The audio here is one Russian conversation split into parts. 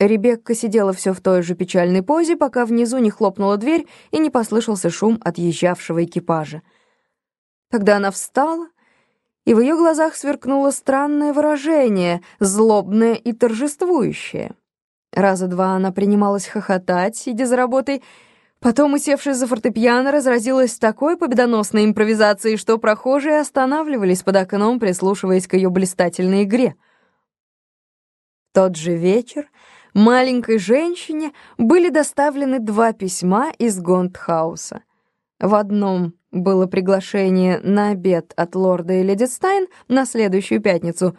Ребекка сидела все в той же печальной позе, пока внизу не хлопнула дверь и не послышался шум отъезжавшего экипажа. Тогда она встала, и в ее глазах сверкнуло странное выражение, злобное и торжествующее. Раза два она принималась хохотать, сидя за работой, потом, усевшись за фортепиано, разразилась такой победоносной импровизацией, что прохожие останавливались под окном, прислушиваясь к ее блистательной игре. В тот же вечер маленькой женщине были доставлены два письма из Гонт-Хауса. В одном было приглашение на обед от лорда и леди Стайн на следующую пятницу,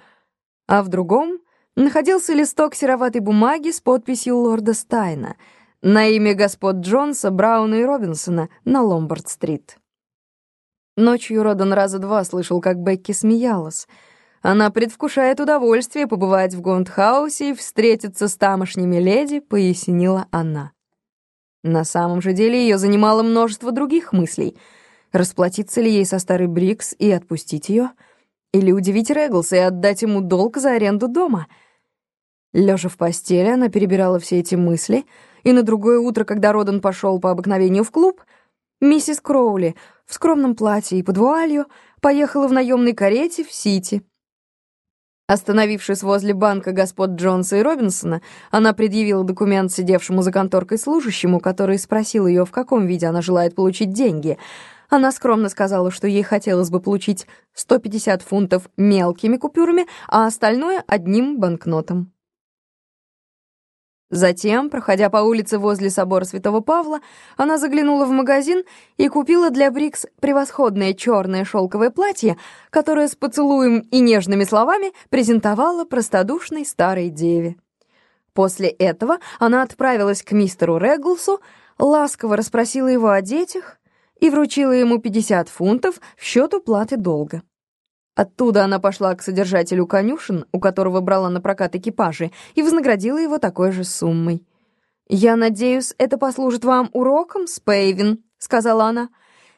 а в другом находился листок сероватой бумаги с подписью лорда Стайна на имя господ Джонса, Брауна и Робинсона на Ломбард-стрит. Ночью Родон раза два слышал, как Бекки смеялась — она предвкушает удовольствие побывать в Гонт-Хаусе и встретиться с тамошними леди, пояснила она. На самом же деле ее занимало множество других мыслей. Расплатиться ли ей со старой Брикс и отпустить ее? Или удивить Реглза и отдать ему долг за аренду дома? Лежа в постели, она перебирала все эти мысли, и на другое утро, когда Родон пошел по обыкновению в клуб, миссис Кроули в скромном платье и под вуалью поехала в наемной карете в Сити — Остановившись возле банка господ Джонса и Робинсона, она предъявила документ сидевшему за конторкой служащему, который спросил ее, в каком виде она желает получить деньги. Она скромно сказала, что ей хотелось бы получить 150 фунтов мелкими купюрами, а остальное — одним банкнотом. Затем, проходя по улице возле собора Святого Павла, она заглянула в магазин и купила для Брикс превосходное черное шелковое платье, которое с поцелуем и нежными словами презентовала простодушной старой деве. После этого она отправилась к мистеру Реглсу, ласково расспросила его о детях и вручила ему 50 фунтов в счет уплаты долга. Оттуда она пошла к содержателю конюшен, у которого брала на прокат экипажи, и вознаградила его такой же суммой. «Я надеюсь, это послужит вам уроком, Спейвин», — сказала она.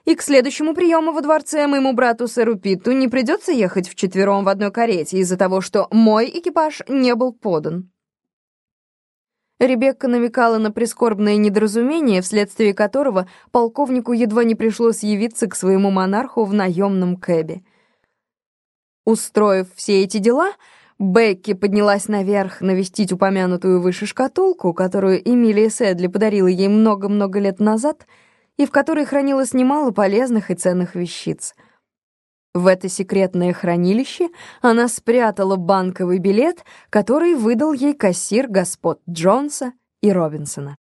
«И к следующему приему во дворце моему брату сэру Питу не придется ехать вчетвером в одной карете из-за того, что мой экипаж не был подан». Ребекка намекала на прискорбное недоразумение, вследствие которого полковнику едва не пришлось явиться к своему монарху в наемном кэбе. Устроив все эти дела, Бекки поднялась наверх навестить упомянутую выше шкатулку, которую Эмилия Сэдли подарила ей много-много лет назад, и в которой хранилось немало полезных и ценных вещиц. В это секретное хранилище она спрятала банковый билет, который выдал ей кассир господ Джонса и Робинсона.